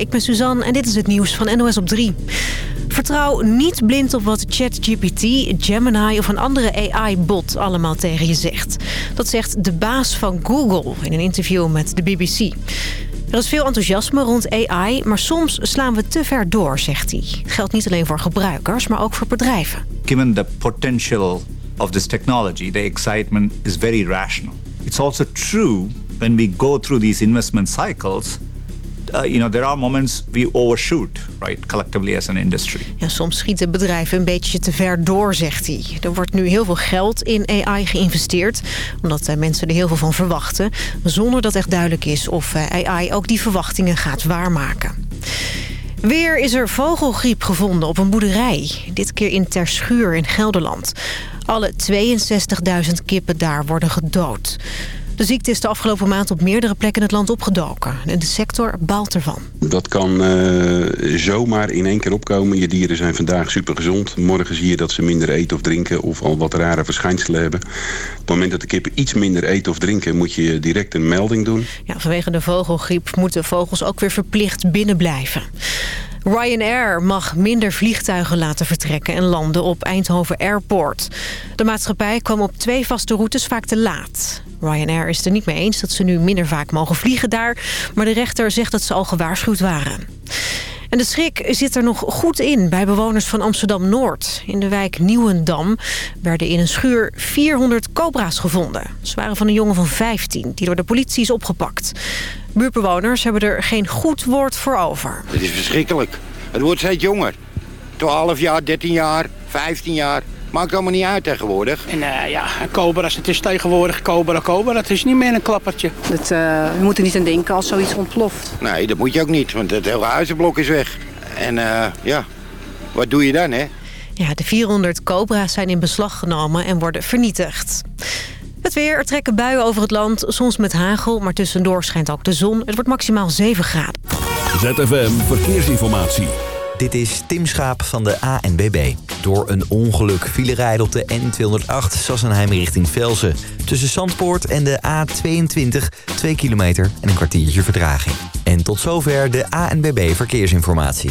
ik ben Suzanne en dit is het nieuws van NOS op 3. Vertrouw niet blind op wat ChatGPT, Gemini of een andere AI-bot allemaal tegen je zegt. Dat zegt de baas van Google in een interview met de BBC. Er is veel enthousiasme rond AI, maar soms slaan we te ver door, zegt hij. Het geldt niet alleen voor gebruikers, maar ook voor bedrijven. Given the potential of this technology, the excitement is very rational. It's also true when we go through these investment cycles uh, you know, there are moments we overshoot, right, collectively as an industry. Ja, soms schieten bedrijven een beetje te ver door, zegt hij. Er wordt nu heel veel geld in AI geïnvesteerd, omdat uh, mensen er heel veel van verwachten, zonder dat echt duidelijk is of uh, AI ook die verwachtingen gaat waarmaken. Weer is er vogelgriep gevonden op een boerderij. Dit keer in Terschuur in Gelderland. Alle 62.000 kippen daar worden gedood. De ziekte is de afgelopen maand op meerdere plekken in het land opgedoken. En de sector baalt ervan. Dat kan uh, zomaar in één keer opkomen. Je dieren zijn vandaag supergezond. Morgen zie je dat ze minder eten of drinken of al wat rare verschijnselen hebben. Op het moment dat de kippen iets minder eten of drinken... moet je direct een melding doen. Ja, vanwege de vogelgriep moeten vogels ook weer verplicht binnenblijven. Ryanair mag minder vliegtuigen laten vertrekken en landen op Eindhoven Airport. De maatschappij kwam op twee vaste routes vaak te laat. Ryanair is er niet mee eens dat ze nu minder vaak mogen vliegen daar... maar de rechter zegt dat ze al gewaarschuwd waren. En de schrik zit er nog goed in bij bewoners van Amsterdam-Noord. In de wijk Nieuwendam werden in een schuur 400 cobra's gevonden. Ze waren van een jongen van 15 die door de politie is opgepakt. Buurtbewoners hebben er geen goed woord voor over. Het is verschrikkelijk. Het wordt steeds jonger. 12 jaar, 13 jaar, 15 jaar. Maakt allemaal niet uit tegenwoordig. En uh, ja, Cobra, het is tegenwoordig Cobra, Cobra. Het is niet meer een klappertje. Dat, uh, we moeten niet aan denken als zoiets ontploft. Nee, dat moet je ook niet, want het hele huizenblok is weg. En uh, ja, wat doe je dan, hè? Ja, de 400 Cobra's zijn in beslag genomen en worden vernietigd. Het weer, er trekken buien over het land, soms met hagel, maar tussendoor schijnt ook de zon. Het wordt maximaal 7 graden. ZFM Verkeersinformatie. Dit is Tim Schaap van de ANBB. Door een ongeluk vielen rijden op de N208 Sassenheim richting Velsen. Tussen Zandpoort en de A22 2 kilometer en een kwartiertje vertraging. En tot zover de ANBB Verkeersinformatie.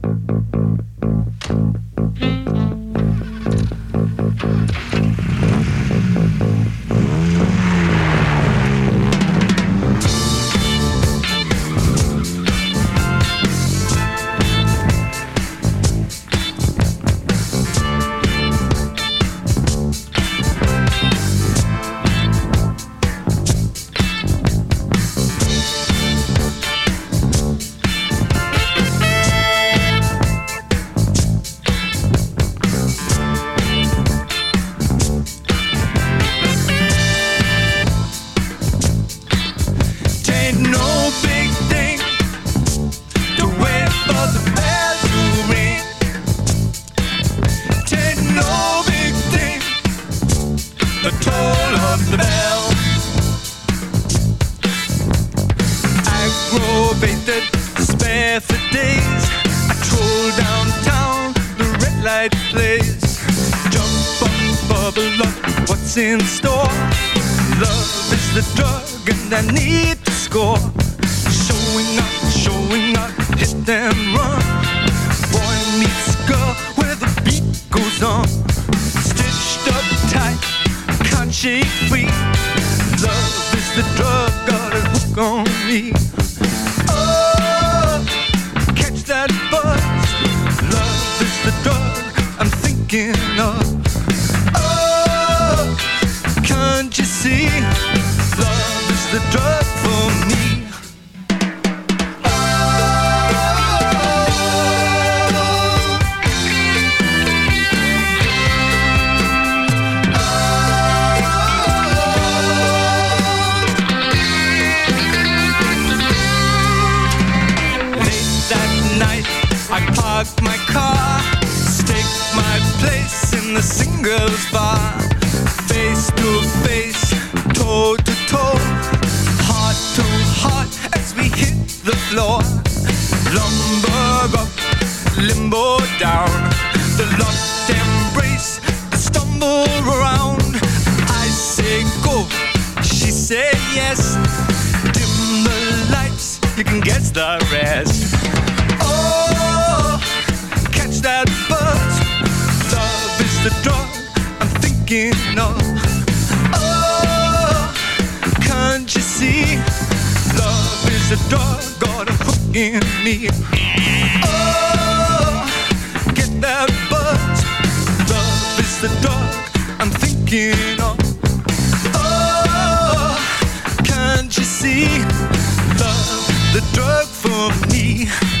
say yes. Dim the lights, you can guess the rest. Oh, catch that buzz. Love is the drug I'm thinking of. Oh, can't you see? Love is the dog got a hook in me. Oh, get that buzz. Love is the dog I'm thinking see. Love the drug for me.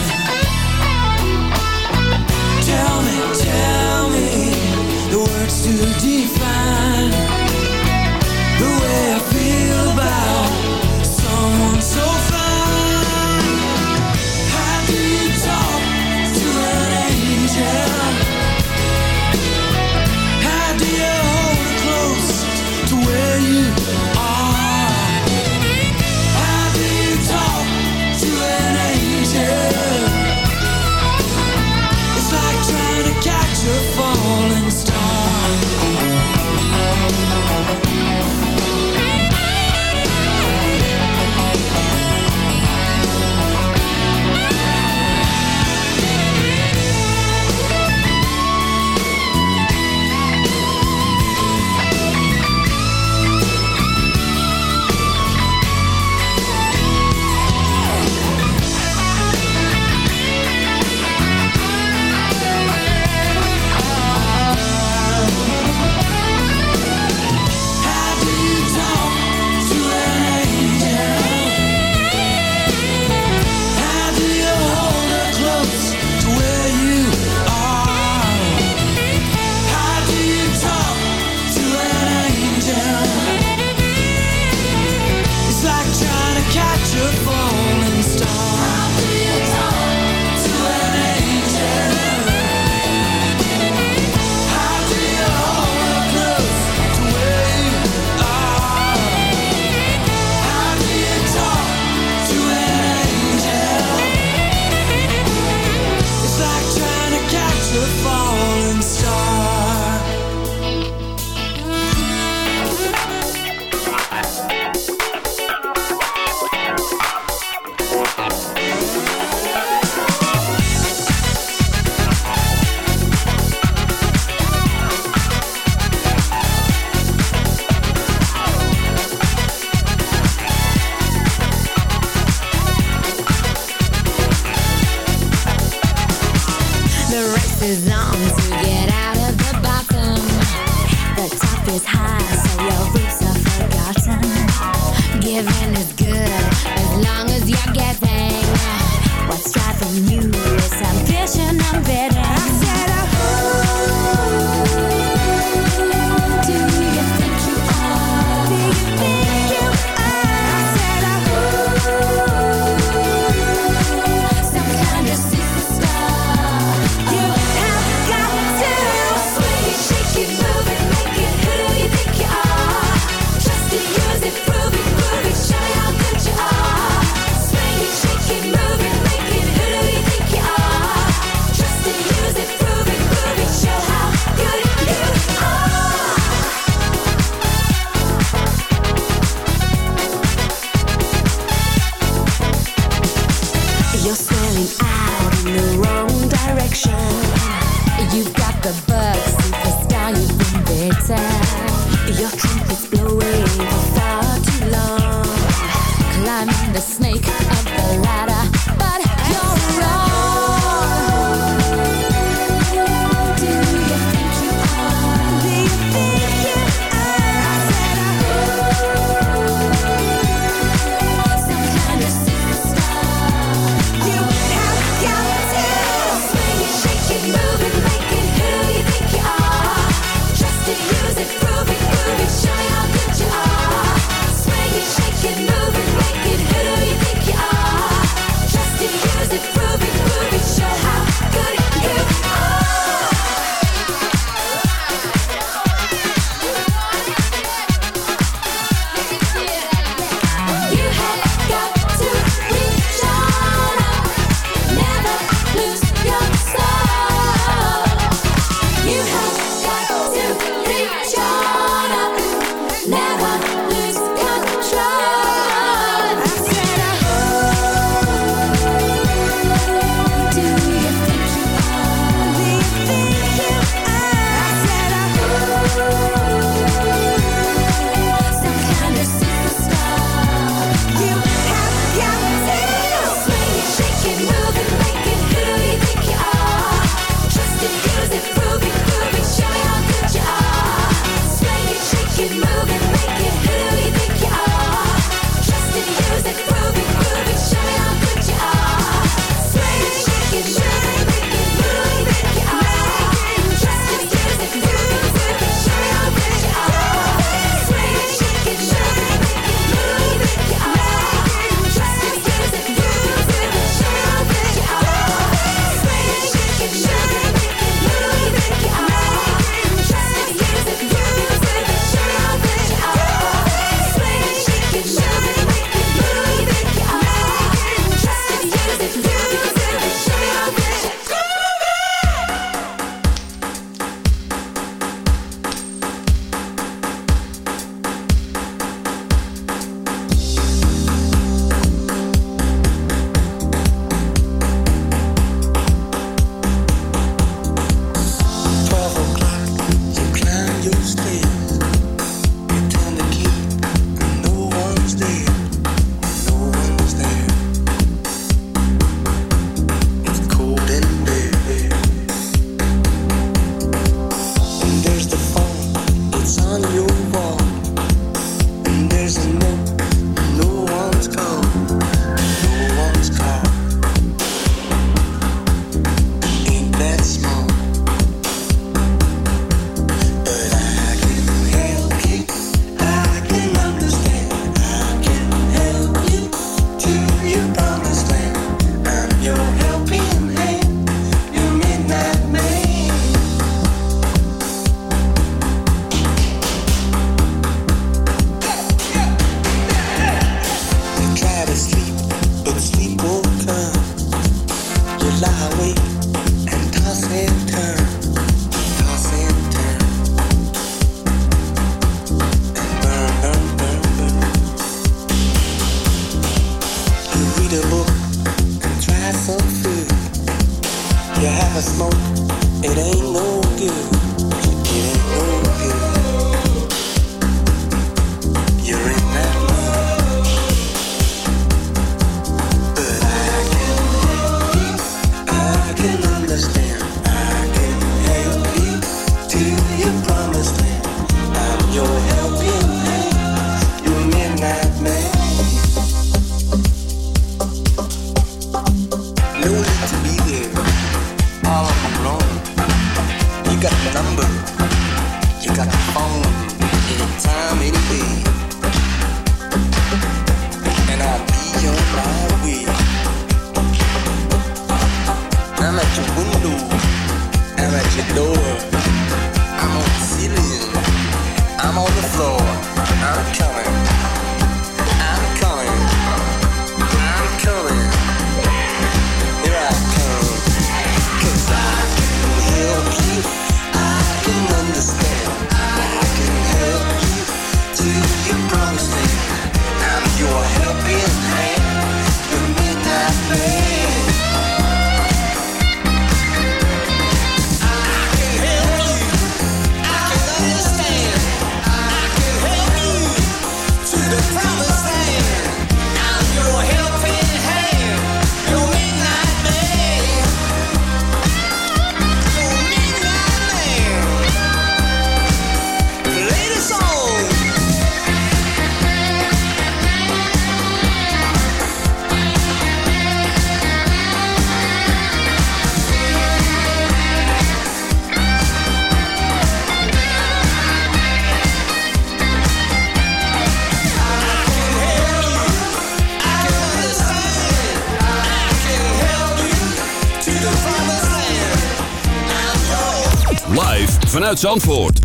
Uit Zandvoort.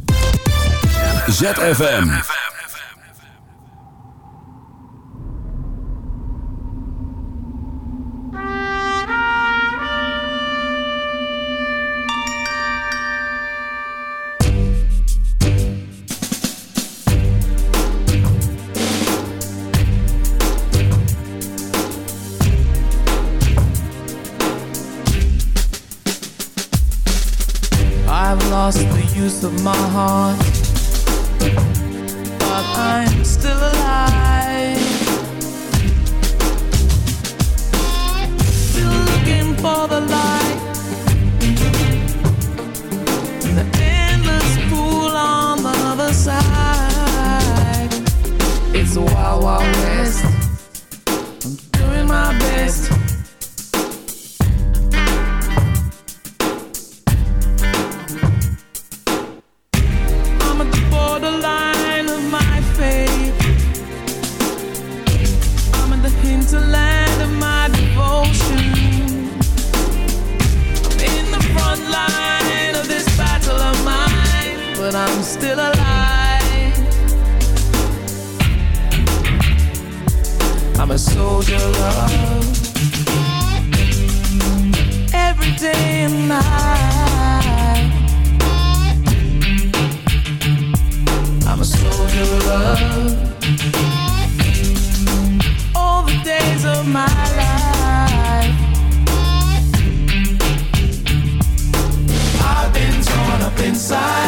ZFM. to land of my devotion. I'm in the front line of this battle of mine, but I'm still alive. I'm a soldier, love. Every day and night. I'm a soldier, love. inside.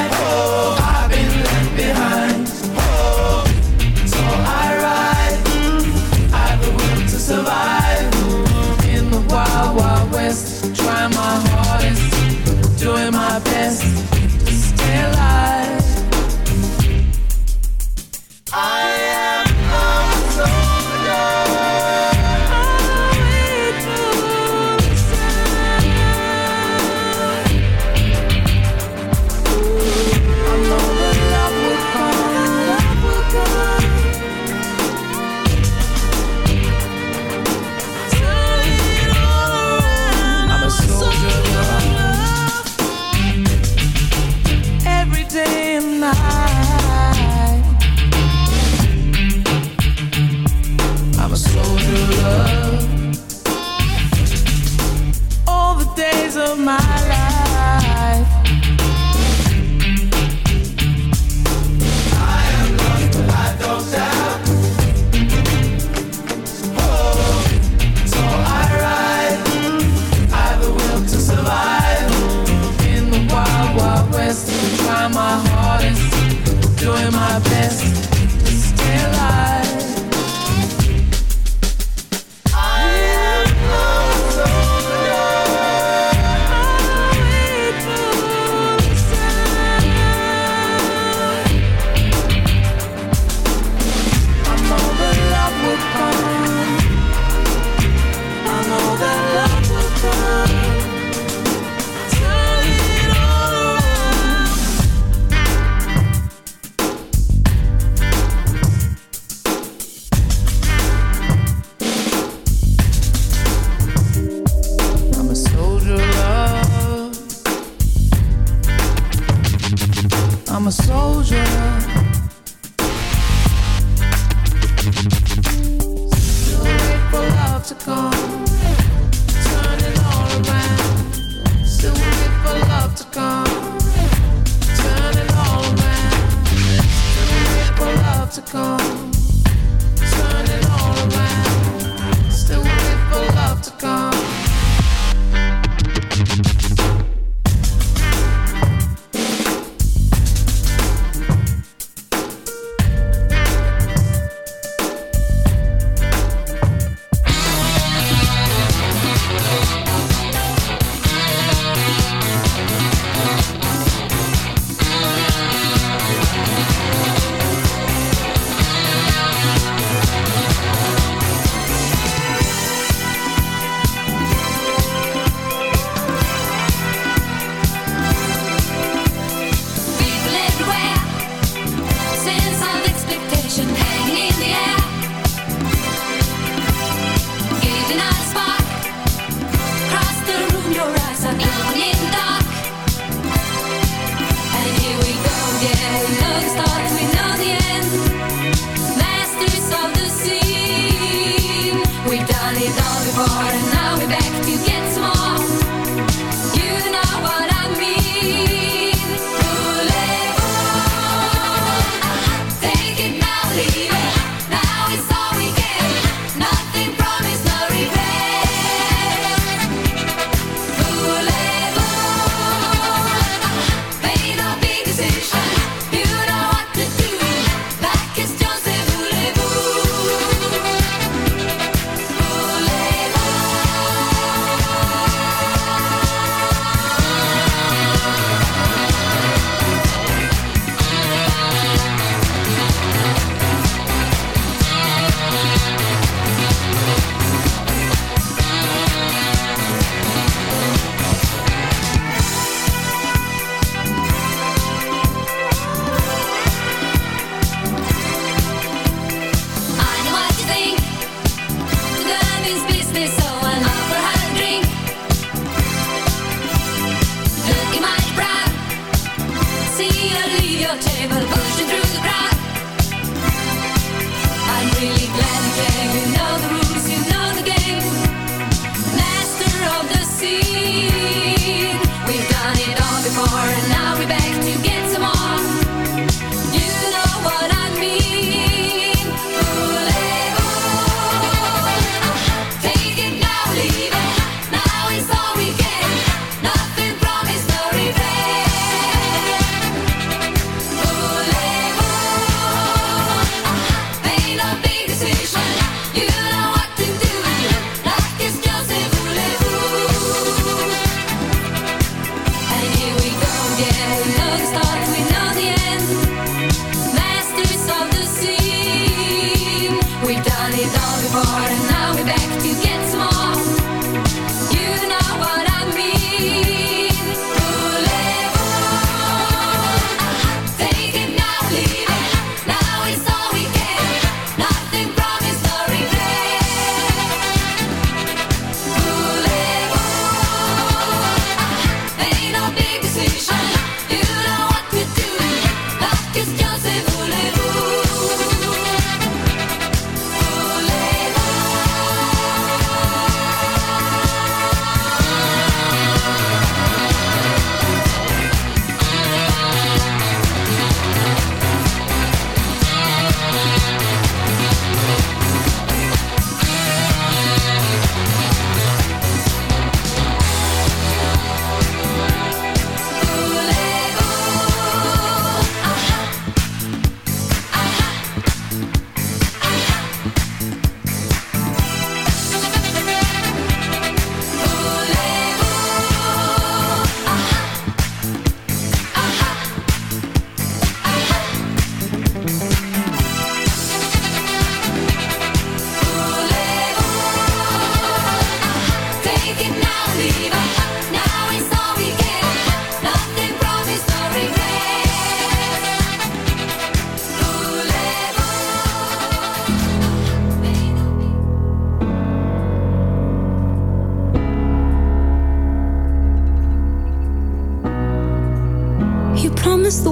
This. best.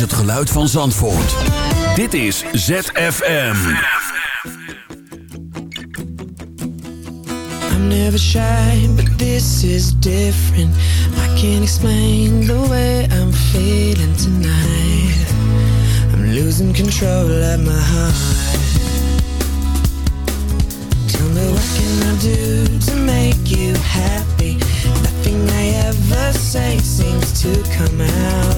het geluid van Zandvoort. Dit is ZFM. I'm never shy, but this is different. I can't explain the way I'm feeling tonight. I'm losing control of my heart. Tell me what can I do to make you happy? Nothing I ever say seems to come out.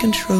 control.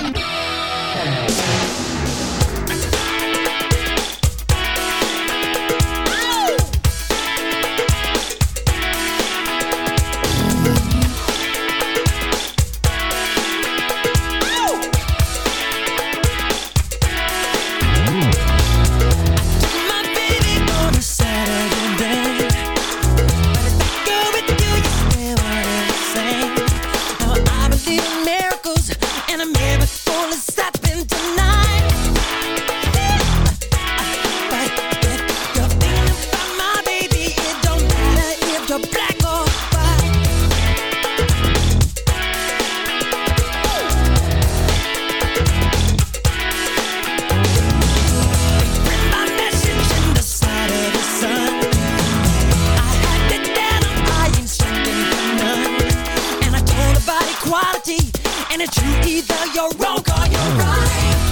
And it's you either you're wrong or you're right.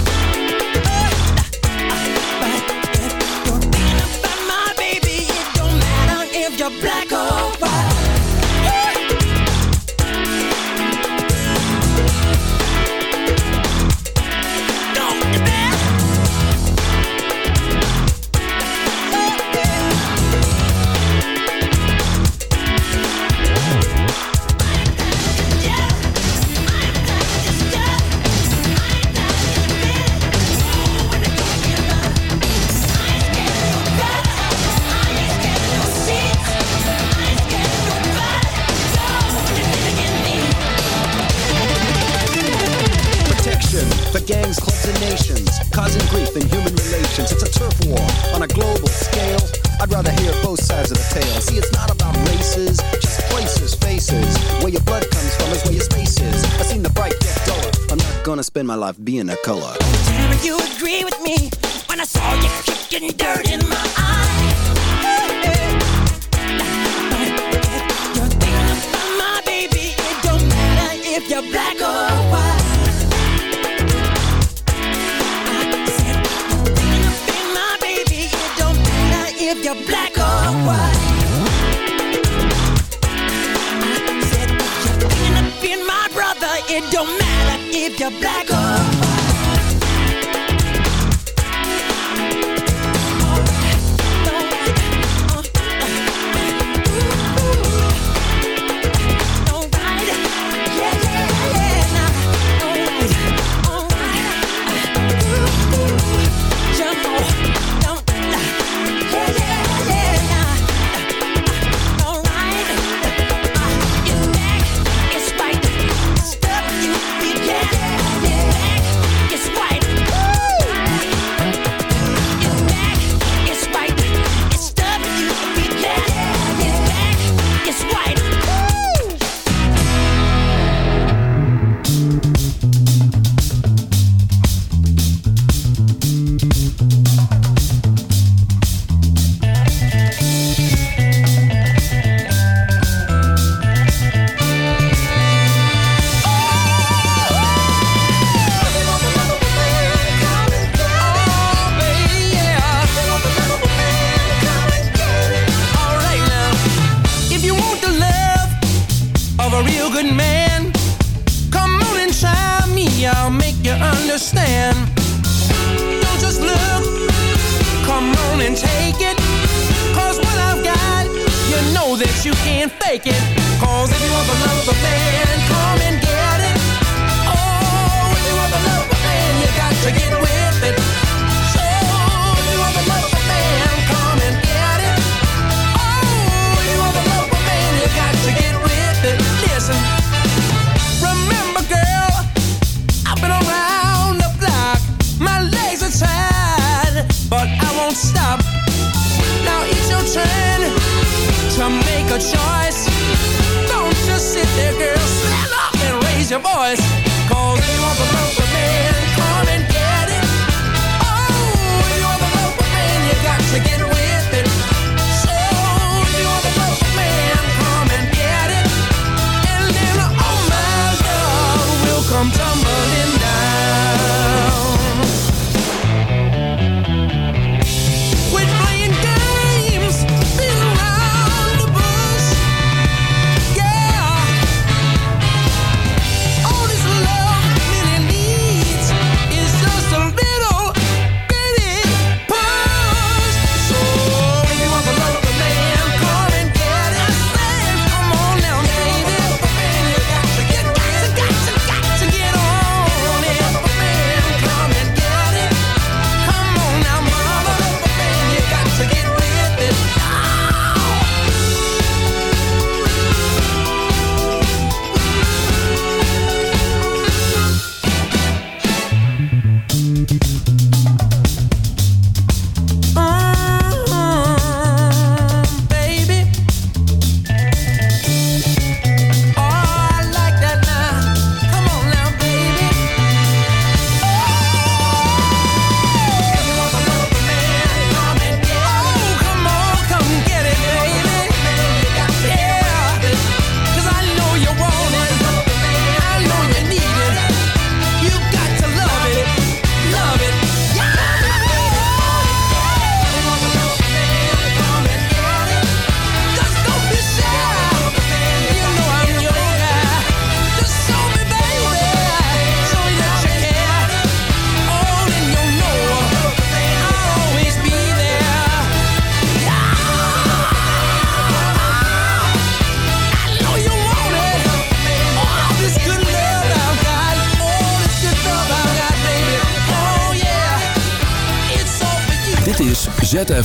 spend my life being a color. You agree with me when I saw you kicking dirt in my. You're black or white I said, my baby It don't matter if you're black or white It don't matter if you're black or white.